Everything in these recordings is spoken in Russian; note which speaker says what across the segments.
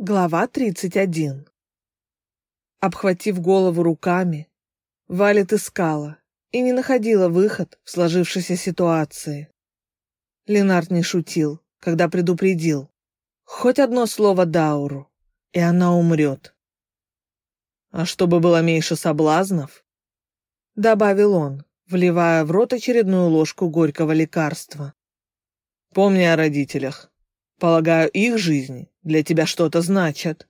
Speaker 1: Глава 31 Обхватив голову руками, Валет искала и не находила выход в сложившейся ситуации. Ленард не шутил, когда предупредил. Хоть одно слово Дауру, и она умрет. А чтобы было меньше соблазнов, добавил он, вливая в рот очередную ложку горького лекарства. Помни о родителях. Полагаю, их жизни для тебя что-то значат.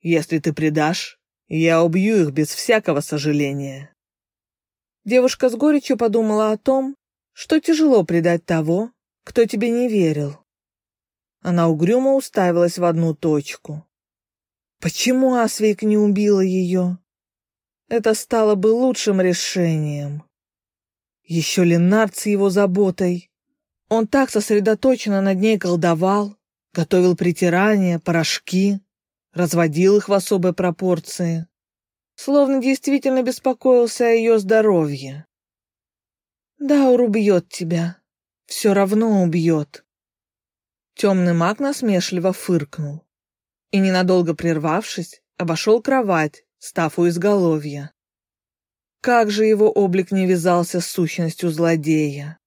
Speaker 1: Если ты предашь, я убью их без всякого сожаления. Девушка с горечью подумала о том, что тяжело предать того, кто тебе не верил. Она угрюмо уставилась в одну точку. Почему Асвейк не убила ее? Это стало бы лучшим решением. Еще Ленард с его заботой. Он так сосредоточенно над ней колдовал, готовил притирания, порошки, разводил их в особой пропорции, словно действительно беспокоился о ее здоровье. «Даур убьет тебя, все равно убьет». Темный маг насмешливо фыркнул и, ненадолго прервавшись, обошел кровать, став у изголовья. Как же его облик не вязался с сущностью злодея.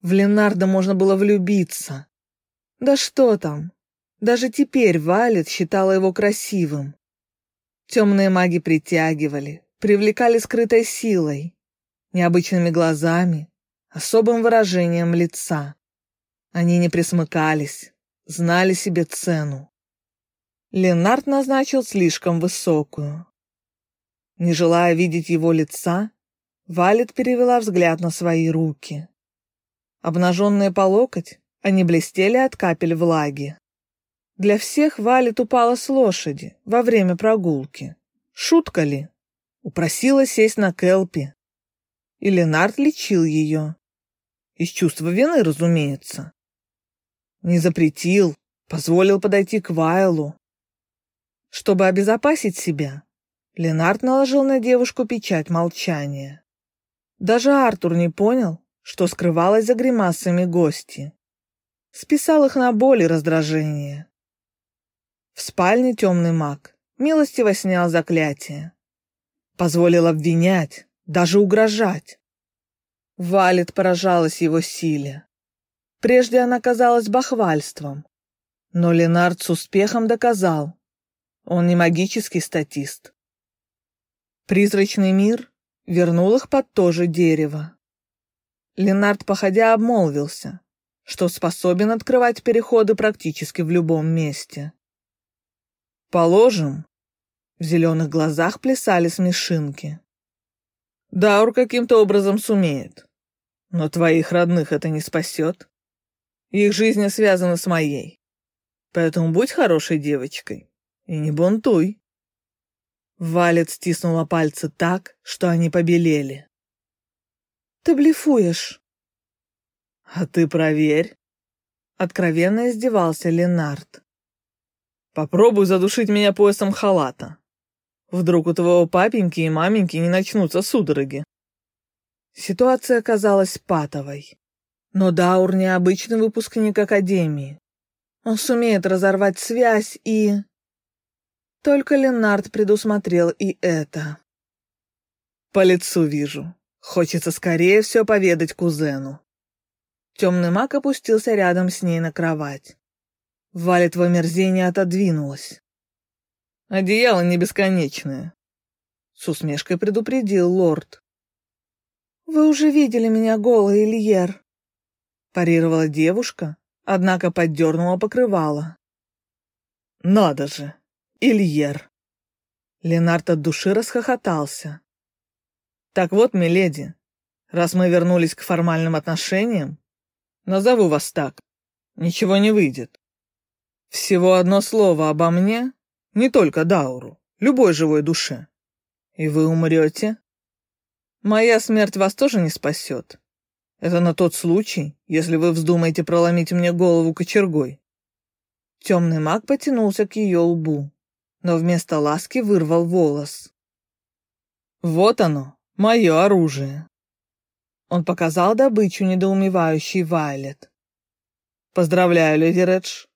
Speaker 1: В Ленарда можно было влюбиться. Да что там, даже теперь Валет считала его красивым. Темные маги притягивали, привлекали скрытой силой, необычными глазами, особым выражением лица. Они не присмыкались, знали себе цену. Ленард назначил слишком высокую. Не желая видеть его лица, Валет перевела взгляд на свои руки. Обнаженные по локоть, они блестели от капель влаги. Для всех Валет упала с лошади во время прогулки. Шутка ли? Упросила сесть на Келпи. И Ленард лечил ее. Из чувства вины, разумеется. Не запретил, позволил подойти к Вайлу. Чтобы обезопасить себя, Ленард наложил на девушку печать молчания. Даже Артур не понял, что скрывалось за гримасами гости. Списал их на боль и раздражение. В спальне темный маг милостиво снял заклятие. Позволил обвинять, даже угрожать. Валет поражалась его силе. Прежде она казалась бахвальством. Но Ленард с успехом доказал, он не магический статист. Призрачный мир вернул их под то же дерево. Ленард, походя, обмолвился, что способен открывать переходы практически в любом месте. Положим. В зеленых глазах плясали смешинки. Даур каким-то образом сумеет. Но твоих родных это не спасет. Их жизнь связана с моей. Поэтому будь хорошей девочкой и не бунтуй. Валет стиснула пальцы так, что они побелели. «Ты блефуешь». «А ты проверь». Откровенно издевался Ленард. Попробуй задушить меня поясом халата. Вдруг у твоего папеньки и маменьки не начнутся судороги. Ситуация казалась патовой. Но Даур не обычный выпускник Академии. Он сумеет разорвать связь и... Только Ленард предусмотрел и это. По лицу вижу. Хочется скорее все поведать кузену. Темный маг опустился рядом с ней на кровать. Валет в омерзении отодвинулась. «Одеяло не бесконечное», — с усмешкой предупредил лорд. «Вы уже видели меня голой, Ильер», — парировала девушка, однако поддернула покрывало. «Надо же, Ильер!» Ленард от души расхохотался. «Так вот, миледи, раз мы вернулись к формальным отношениям, назову вас так, ничего не выйдет. Всего одно слово обо мне, не только Дауру, любой живой душе. И вы умрете. Моя смерть вас тоже не спасет. Это на тот случай, если вы вздумаете проломить мне голову кочергой. Темный маг потянулся к ее лбу, но вместо ласки вырвал волос. Вот оно, мое оружие. Он показал добычу недоумевающий Вайлет. Поздравляю, леди Редж.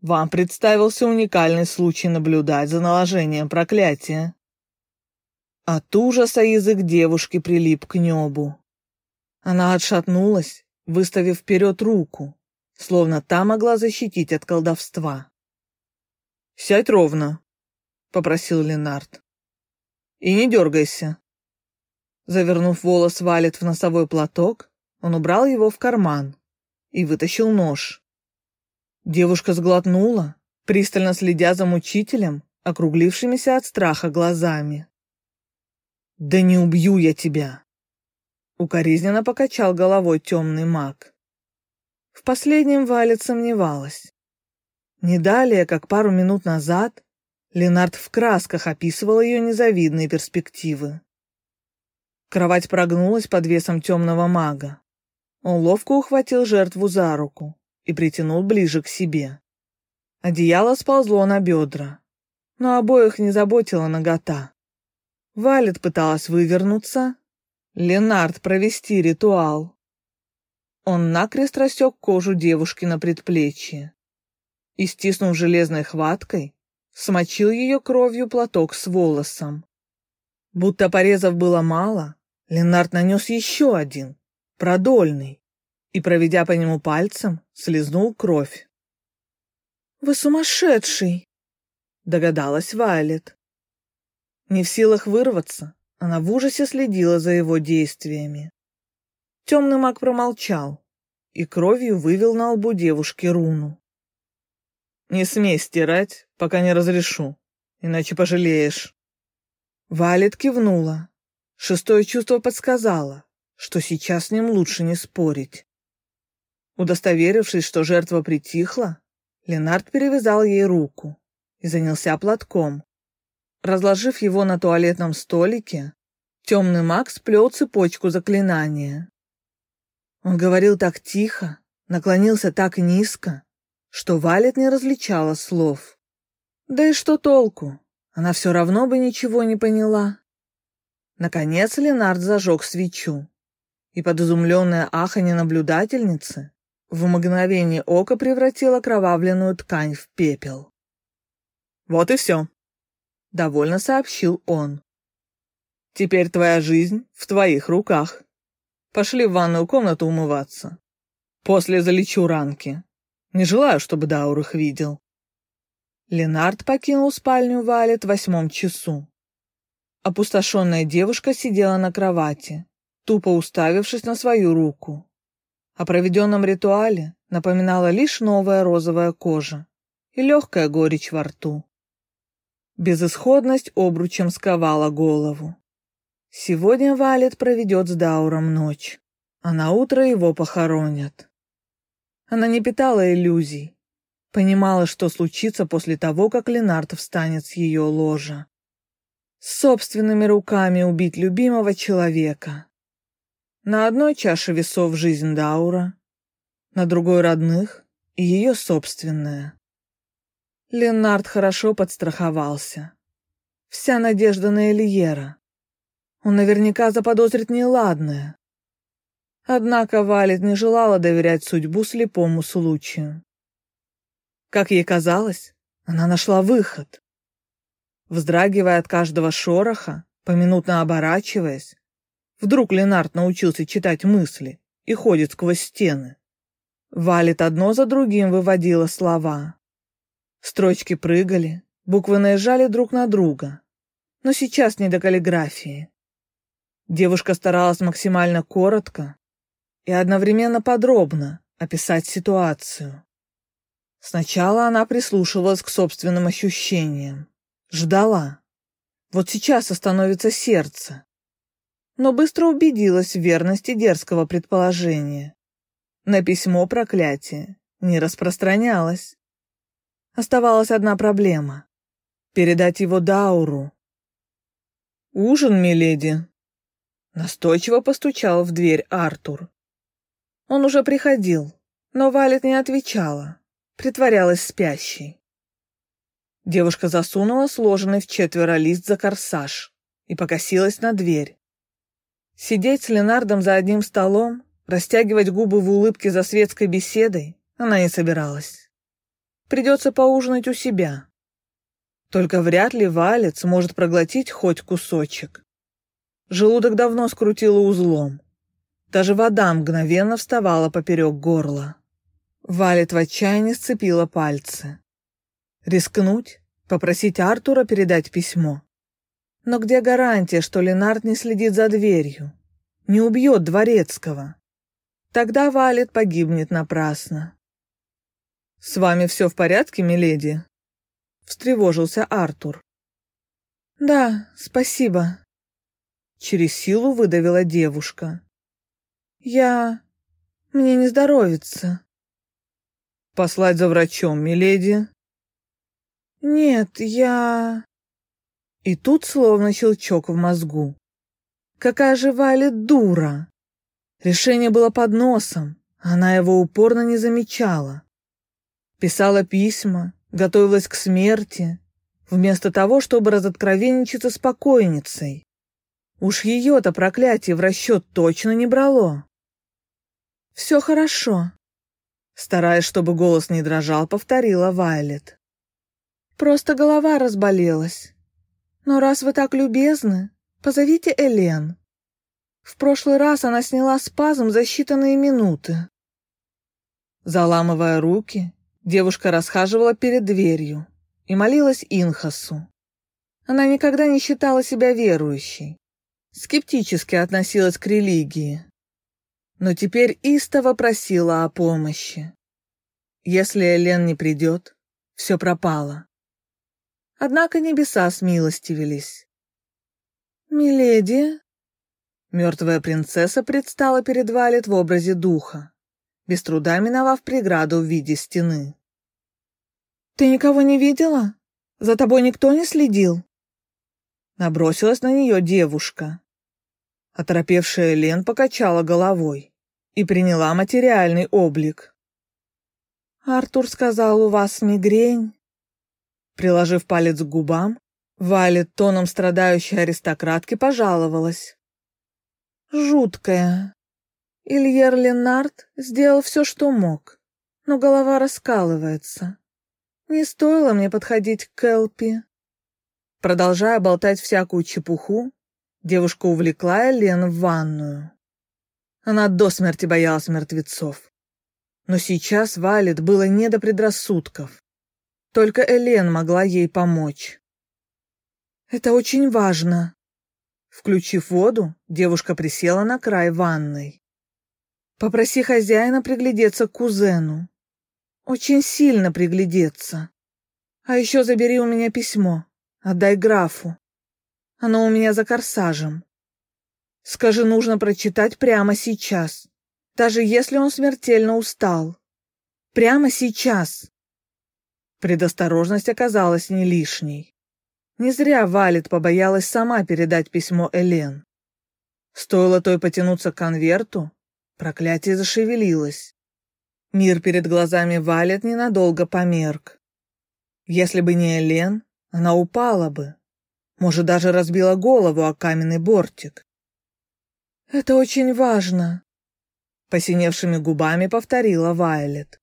Speaker 1: вам представился уникальный случай наблюдать за наложением проклятия. От ужаса язык девушки прилип к небу. Она отшатнулась, выставив вперед руку, словно та могла защитить от колдовства. «Сядь ровно», — попросил Ленард. «И не дергайся». Завернув волос Валет в носовой платок, он убрал его в карман и вытащил нож. Девушка сглотнула, пристально следя за мучителем, округлившимися от страха глазами. «Да не убью я тебя!» Укоризненно покачал головой темный маг. В последнем Валет сомневалась. Не далее, как пару минут назад, Ленард в красках описывал ее незавидные перспективы. Кровать прогнулась под весом темного мага. Он ловко ухватил жертву за руку и притянул ближе к себе. Одеяло сползло на бедра, но обоих не заботила нагота. Валет пыталась вывернуться, Ленард провести ритуал. Он накрест рассек кожу девушки на предплечье и, стиснув железной хваткой, смочил ее кровью платок с волосом. Будто порезов было мало, Ленард нанес еще один, продольный, и, проведя по нему пальцем, слезнул кровь. «Вы сумасшедший!» — догадалась Вайлет. Не в силах вырваться, она в ужасе следила за его действиями. Темный маг промолчал и кровью вывел на лбу девушки руну. «Не смей стирать, пока не разрешу, иначе пожалеешь». Валет кивнула. Шестое чувство подсказало, что сейчас с ним лучше не спорить. Удостоверившись, что жертва притихла, Ленард перевязал ей руку и занялся платком, Разложив его на туалетном столике, темный маг сплел цепочку заклинания. Он говорил так тихо, наклонился так низко, что Валет не различала слов. Да и что толку? Она все равно бы ничего не поняла. Наконец Ленард зажег свечу, и под изумленное аханье наблюдательницы в мгновение ока превратил окровавленную ткань в пепел. «Вот и все», довольно сообщил он. Теперь твоя жизнь в твоих руках. Пошли в ванную комнату умываться. После залечу ранки. Не желаю, чтобы Даур их видел. Ленард покинул спальню Валет в восьмом часу. Опустошенная девушка сидела на кровати, тупо уставившись на свою руку. О проведенном ритуале напоминала лишь новая розовая кожа и легкая горечь во рту. Безысходность обручем сковала голову. Сегодня Валет проведет с Дауром ночь, а на утро его похоронят. Она не питала иллюзий, понимала, что случится после того, как Ленард встанет с ее ложа. Собственными руками убить любимого человека. На одной чаше весов жизнь Даура, на другой родных и ее собственная. Ленард хорошо подстраховался. Вся надежда на Элиера. Он наверняка заподозрит неладное. Однако Валет не желала доверять судьбу слепому случаю. Как ей казалось, она нашла выход. Вздрагивая от каждого шороха, поминутно оборачиваясь, вдруг Ленард научился читать мысли и ходит сквозь стены. Валет одно за другим выводила слова. Строчки прыгали, буквы наезжали друг на друга. Но сейчас не до каллиграфии. Девушка старалась максимально коротко и одновременно подробно описать ситуацию. Сначала она прислушивалась к собственным ощущениям, ждала. Вот сейчас остановится сердце. Но быстро убедилась в верности дерзкого предположения. На письмо проклятие не распространялось. Оставалась одна проблема — передать его Дауру. «Ужин, миледи!» Настойчиво постучал в дверь Артур. Он уже приходил, но Валет не отвечала, притворялась спящей. Девушка засунула сложенный в четверо лист за корсаж и покосилась на дверь. Сидеть с Ленардом за одним столом, растягивать губы в улыбке за светской беседой она не собиралась. придется поужинать у себя. Только вряд ли Валет сможет проглотить хоть кусочек. Желудок давно скрутило узлом. Даже вода мгновенно вставала поперек горла. Валет в отчаянии сцепила пальцы. Рискнуть? Попросить Артура передать письмо? Но где гарантия, что Ленард не следит за дверью? Не убьет Дворецкого? Тогда Валет погибнет напрасно. «С вами все в порядке, миледи?» Встревожился Артур. «Да, спасибо», — через силу выдавила девушка. «Я... мне не здоровится». «Послать за врачом, миледи?» «Нет, я...» И тут словно щелчок в мозгу. «Какая же Валя дура!» Решение было под носом, она его упорно не замечала. Писала письма, готовилась к смерти, вместо того, чтобы разоткровенничаться с покойницей. Уж ее-то проклятие в расчет точно не брало. «Все хорошо», — стараясь, чтобы голос не дрожал, повторила Вайлет. «Просто голова разболелась. Но раз вы так любезны, позовите Элен. В прошлый раз она сняла спазм за считанные минуты». Заламывая руки, Девушка расхаживала перед дверью и молилась Инхасу. Она никогда не считала себя верующей, скептически относилась к религии, но теперь истово просила о помощи. Если Элен не придет, все пропало. Однако небеса смилостивились. «Миледи?» Мертвая принцесса предстала перед Валет в образе духа без труда миновав преграду в виде стены. «Ты никого не видела? За тобой никто не следил?» Набросилась на нее девушка. Оторопевшая Лен покачала головой и приняла материальный облик. «Артур сказал, у вас мигрень». Приложив палец к губам, Валет тоном страдающей аристократки пожаловалась. «Жуткая. Ильер Ленард сделал все, что мог, но голова раскалывается. Не стоило мне подходить к Элпи. Продолжая болтать всякую чепуху, девушка увлекла Элен в ванную. Она до смерти боялась мертвецов. Но сейчас Валет было не до предрассудков. Только Элен могла ей помочь. «Это очень важно». Включив воду, девушка присела на край ванной. Попроси хозяина приглядеться к кузену. Очень сильно приглядеться. А еще забери у меня письмо. Отдай графу. Оно у меня за корсажем. Скажи, нужно прочитать прямо сейчас. Даже если он смертельно устал. Прямо сейчас. Предосторожность оказалась не лишней. Не зря Валет побоялась сама передать письмо Элен. Стоило той потянуться к конверту, Проклятие зашевелилось. Мир перед глазами Валет ненадолго померк. Если бы не Элен, она упала бы. Может, даже разбила голову о каменный бортик. «Это очень важно», — посиневшими губами повторила Вайлет.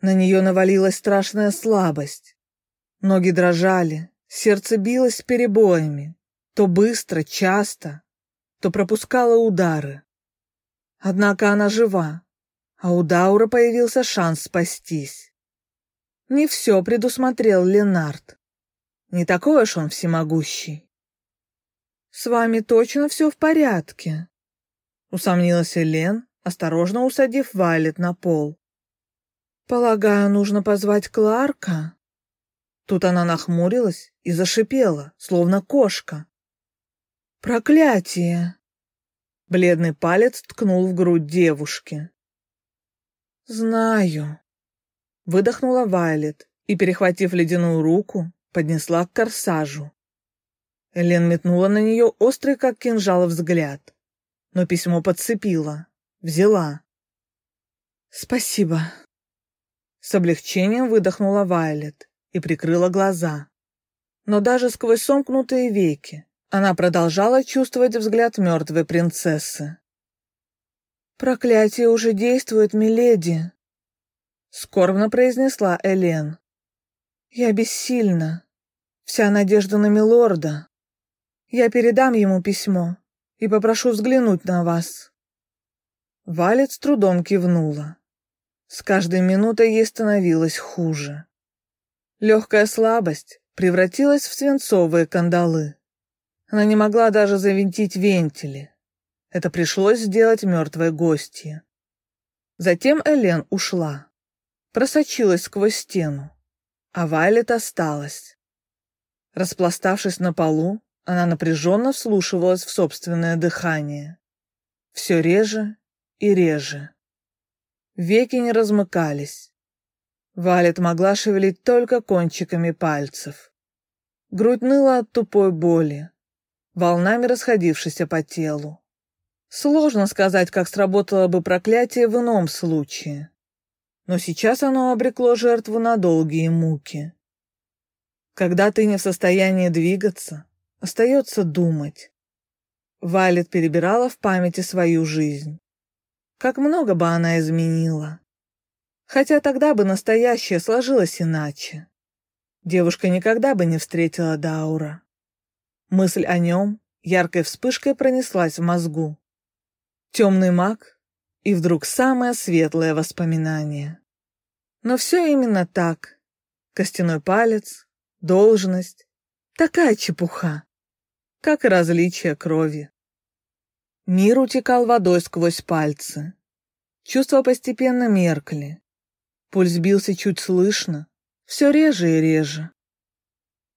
Speaker 1: На нее навалилась страшная слабость. Ноги дрожали, сердце билось перебоями, то быстро, часто, то пропускало удары. Однако она жива, а у Даура появился шанс спастись. Не все предусмотрел Ленард. Не такой уж он всемогущий. «С вами точно все в порядке?» Усомнилась Элен, осторожно усадив Вайлет на пол. «Полагаю, нужно позвать Кларка?» Тут она нахмурилась и зашипела, словно кошка. «Проклятие!» Бледный палец ткнул в грудь девушки. «Знаю», — выдохнула Вайлет и, перехватив ледяную руку, поднесла к корсажу. Элен метнула на нее острый, как кинжал, взгляд, но письмо подцепила, взяла. «Спасибо», — с облегчением выдохнула Вайлет и прикрыла глаза. Но даже сквозь сомкнутые веки она продолжала чувствовать взгляд мертвой принцессы. «Проклятие уже действует, миледи», — скорбно произнесла Элен. Я бессильна. Вся надежда на милорда. Я передам ему письмо и попрошу взглянуть на вас. Валет с трудом кивнула. С каждой минутой ей становилось хуже. Легкая слабость превратилась в свинцовые кандалы. Она не могла даже завинтить вентили. Это пришлось сделать мертвой гостье. Затем Элен ушла. Просочилась сквозь стену. А Вайлет осталась. Распластавшись на полу, она напряженно вслушивалась в собственное дыхание. Все реже и реже. Веки не размыкались. Валет могла шевелить только кончиками пальцев. Грудь ныла от тупой боли, волнами расходившейся по телу. Сложно сказать, как сработало бы проклятие в ином случае. Но сейчас оно обрекло жертву на долгие муки. Когда ты не в состоянии двигаться, остается думать. Валет перебирала в памяти свою жизнь. Как много бы она изменила. Хотя тогда бы настоящее сложилось иначе. Девушка никогда бы не встретила Даура. Мысль о нем яркой вспышкой пронеслась в мозгу. Темный маг и вдруг самое светлое воспоминание. Но все именно так. Костяной палец, должность. Такая чепуха. Как и различие крови. Мир утекал водой сквозь пальцы. Чувства постепенно меркли. Пульс бился чуть слышно, все реже и реже.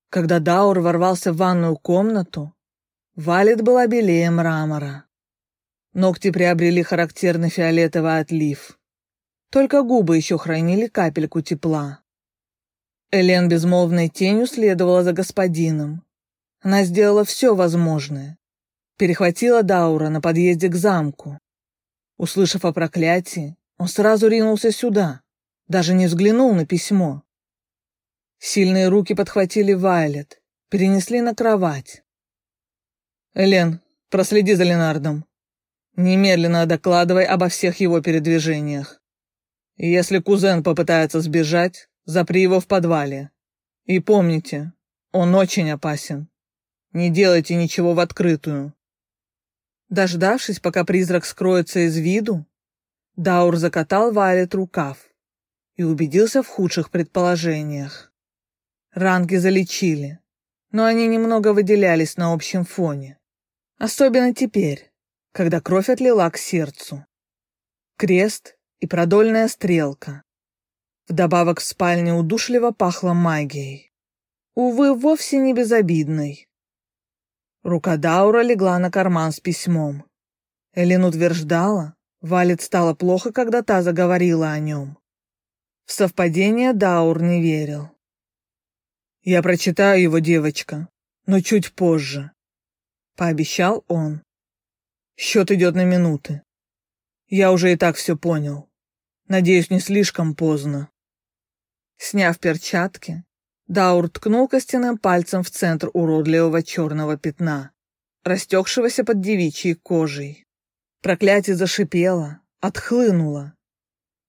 Speaker 1: Когда Даур ворвался в ванную комнату, Валет была белее мрамора. Ногти приобрели характерный фиолетовый отлив. Только губы еще хранили капельку тепла. Элен безмолвной тенью следовала за господином. Она сделала все возможное, перехватила Даура на подъезде к замку. Услышав о проклятии, он сразу ринулся сюда, даже не взглянул на письмо. Сильные руки подхватили Вайлет, перенесли на кровать. «Элен, проследи за Ленардом. Немедленно докладывай обо всех его передвижениях. Если кузен попытается сбежать, запри его в подвале. И помните, он очень опасен. Не делайте ничего в открытую. Дождавшись, пока призрак скроется из виду, Даур закатал Вайлет рукав и убедился в худших предположениях. Ранги залечили, но они немного выделялись на общем фоне. Особенно теперь, когда кровь отлила к сердцу. Крест и продольная стрелка. Вдобавок в спальне удушливо пахло магией. Увы, вовсе не безобидной. Рука Даура легла на карман с письмом. Элин утверждала, Валет стало плохо, когда та заговорила о нем. В совпадение Даур не верил. «Я прочитаю его, девочка, но чуть позже», — пообещал он. «Счет идет на минуты. Я уже и так все понял. Надеюсь, не слишком поздно». Сняв перчатки, Даур ткнул костяным пальцем в центр уродливого черного пятна, растекшегося под девичьей кожей. Проклятие зашипело, отхлынуло.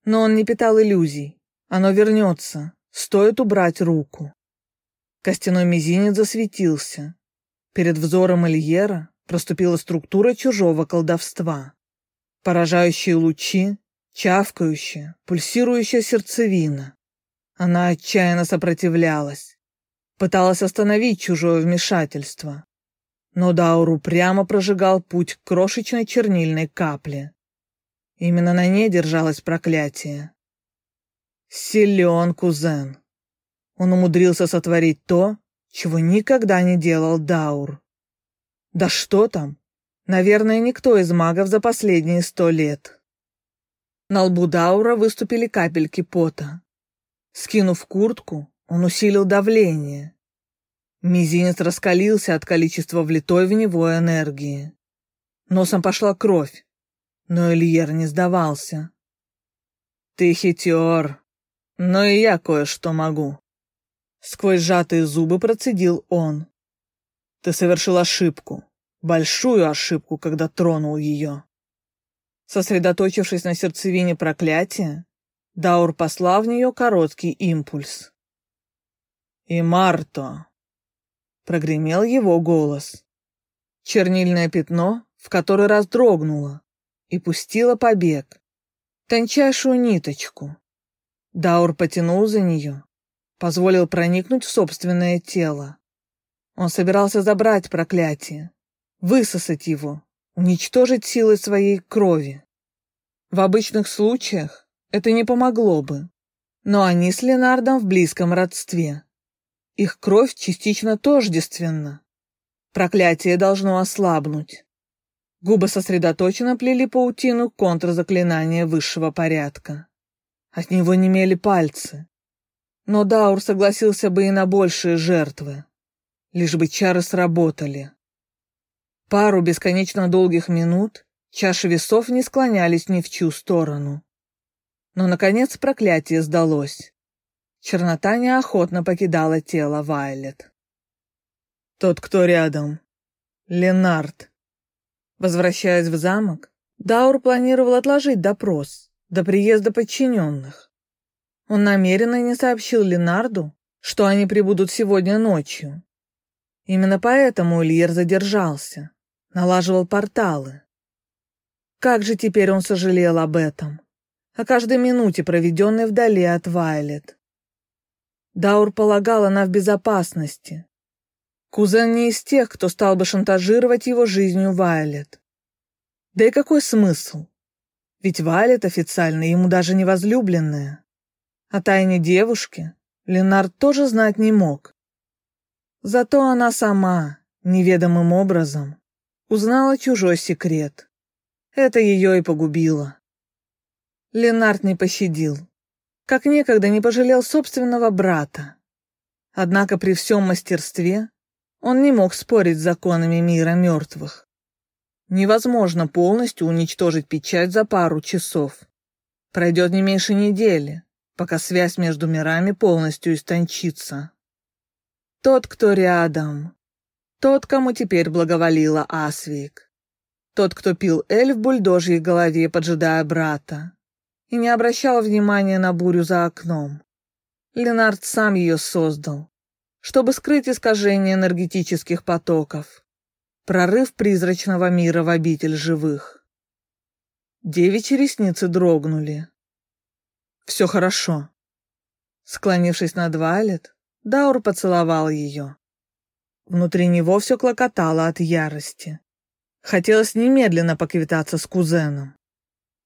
Speaker 1: Но он не питал иллюзий. Оно вернется, стоит убрать руку. Костяной мизинец засветился. Перед взором Ильера проступила структура чужого колдовства. Поражающие лучи, чавкающая, пульсирующая сердцевина. Она отчаянно сопротивлялась, пыталась остановить чужое вмешательство. Но Дауру прямо прожигал путь к крошечной чернильной капле. Именно на ней держалось проклятие. Силен кузен. Он умудрился сотворить то, чего никогда не делал Даур. Да что там? Наверное, никто из магов за последние сто лет. На лбу Даура выступили капельки пота. Скинув куртку, он усилил давление. Мизинец раскалился от количества влитой в него энергии. Носом пошла кровь, но Ильер не сдавался. «Ты хитер, но и я кое-что могу». Сквозь сжатые зубы процедил он. «Ты совершил ошибку, большую ошибку, когда тронул ее». Сосредоточившись на сердцевине проклятия, Даур послал в нее короткий импульс. «И Марто!» Прогремел его голос. Чернильное пятно в который раз дрогнуло и пустило побег. Тончайшую ниточку. Даур потянул за нее, позволил проникнуть в собственное тело. Он собирался забрать проклятие, высосать его, уничтожить силы своей крови. В обычных случаях это не помогло бы, но они с Ленардом в близком родстве. Их кровь частично тождественна. Проклятие должно ослабнуть. Губы сосредоточенно плели паутину контрзаклинания высшего порядка. От него немели пальцы. Но Даур согласился бы и на большие жертвы, лишь бы чары сработали. Пару бесконечно долгих минут чаши весов не склонялись ни в чью сторону. Но, наконец, проклятие сдалось. Чернота неохотно покидала тело Вайлет. «Тот, кто рядом. Ленард». Возвращаясь в замок, Даур планировал отложить допрос до приезда подчиненных. Он намеренно не сообщил Ленарду, что они прибудут сегодня ночью. Именно поэтому Ильер задержался налаживал порталы. Как же теперь он сожалел об этом, о каждой минуте, проведенной вдали от Вайлет. Даур полагал, она в безопасности. Кузен не из тех, кто стал бы шантажировать его жизнью Вайлет. Да и какой смысл? Ведь Вайлет официально ему даже не возлюбленная. О тайне девушки Ленард тоже знать не мог. Зато она сама, неведомым образом, Узнала чужой секрет. Это ее и погубило. Ленард не пощадил. Как некогда не пожалел собственного брата. Однако при всем мастерстве он не мог спорить с законами мира мертвых. Невозможно полностью уничтожить печать за пару часов. Пройдет не меньше недели, пока связь между мирами полностью истончится. Тот, кто рядом, тот, кому теперь благоволила Асвик. Тот, кто пил эль в бульдожьей голове, поджидая брата. И не обращал внимания на бурю за окном. Ленард сам ее создал, чтобы скрыть искажение энергетических потоков. Прорыв призрачного мира в обитель живых. Девичьи ресницы дрогнули. «Все хорошо». Склонившись над Вайлет, Даур поцеловал ее. Внутри него все клокотало от ярости. Хотелось немедленно поквитаться с кузеном.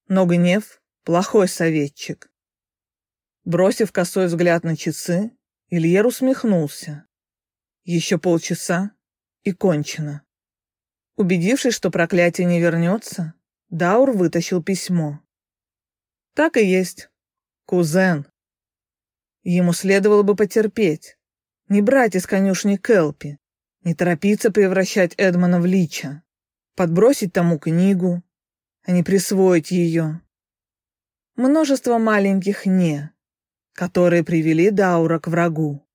Speaker 1: Но гнев — плохой советчик. Бросив косой взгляд на часы, Ильер усмехнулся. Еще полчаса и кончено. Убедившись, что проклятие не вернется, Даур вытащил письмо. Так и есть. Кузен. Ему следовало бы потерпеть, не брать из конюшни Келпи, не торопиться превращать Эдмона в лича, подбросить тому книгу, а не присвоить ее. Множество маленьких «не», которые привели Даура к врагу.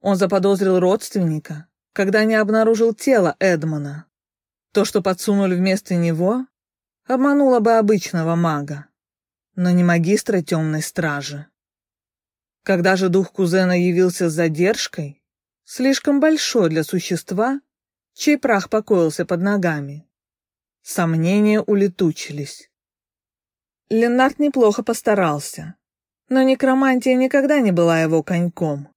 Speaker 1: Он заподозрил родственника, когда не обнаружил тело Эдмона. То, что подсунули вместо него, обмануло бы обычного мага, но не магистра темной стражи. Когда же дух кузена явился с задержкой, слишком большой для существа, чей прах покоился под ногами. Сомнения улетучились. Ленард неплохо постарался, но некромантия никогда не была его коньком.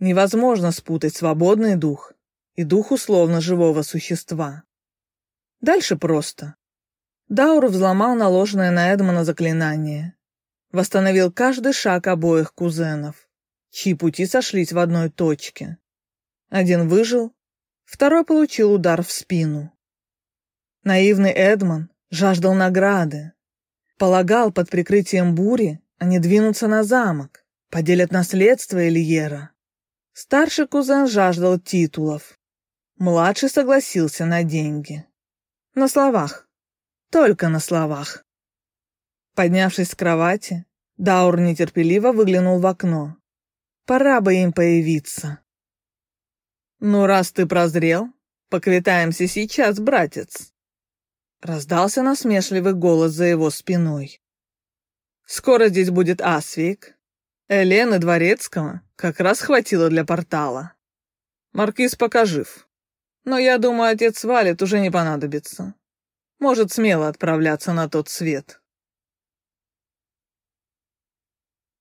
Speaker 1: Невозможно спутать свободный дух и дух условно живого существа. Дальше просто. Даур взломал наложенное на Эдмона заклинание. Восстановил каждый шаг обоих кузенов чьи пути сошлись в одной точке. Один выжил, второй получил удар в спину. Наивный Эдмон жаждал награды. Полагал, под прикрытием бури они двинутся на замок, поделят наследство Ильера. Старший кузен жаждал титулов. Младший согласился на деньги. На словах. Только на словах. Поднявшись с кровати, Даур нетерпеливо выглянул в окно. Пора бы им появиться. «Ну, раз ты прозрел, поквитаемся сейчас, братец!» Раздался насмешливый голос за его спиной. «Скоро здесь будет Асвик. Элены Дворецкого Как раз хватило для портала. Маркиз пока жив. Но я думаю, отец Валет уже не понадобится. Может смело отправляться на тот свет.